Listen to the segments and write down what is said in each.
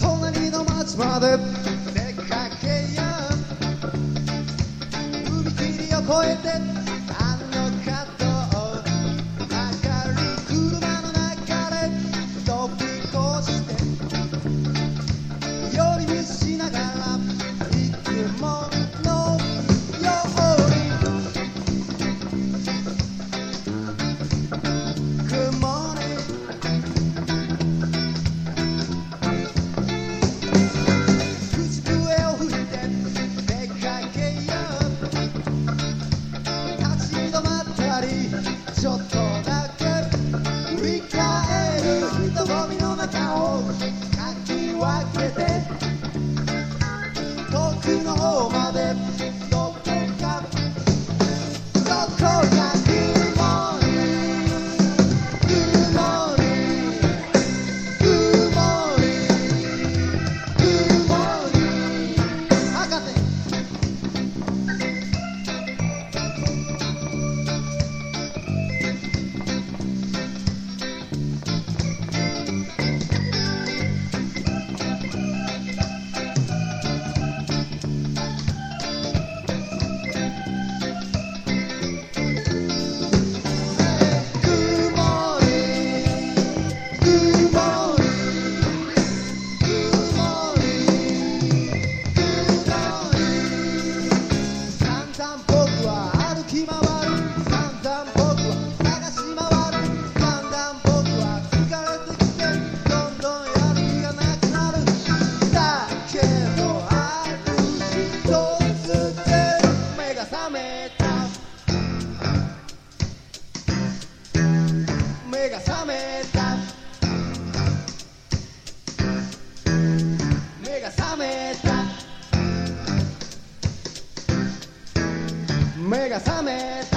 隣の町まで。出かけや踏切を越えて。ちょっとだけ振り返る人混みの中をかき分けて。遠くの方まで。目が覚めた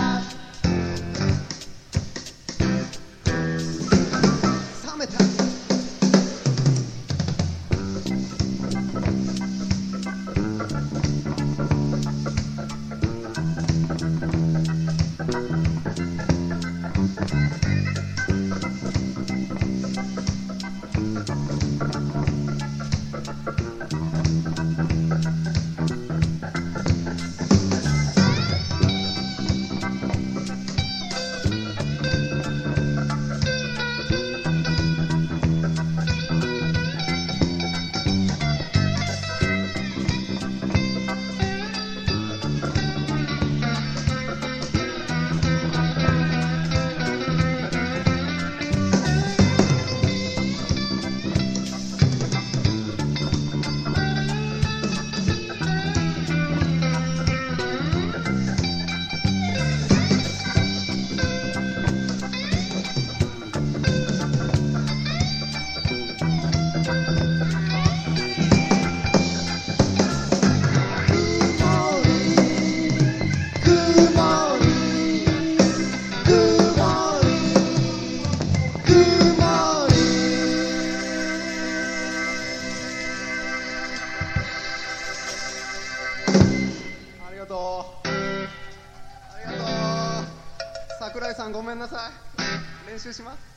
がとう。ありがとう。桜井さんごめんなさい。練習します。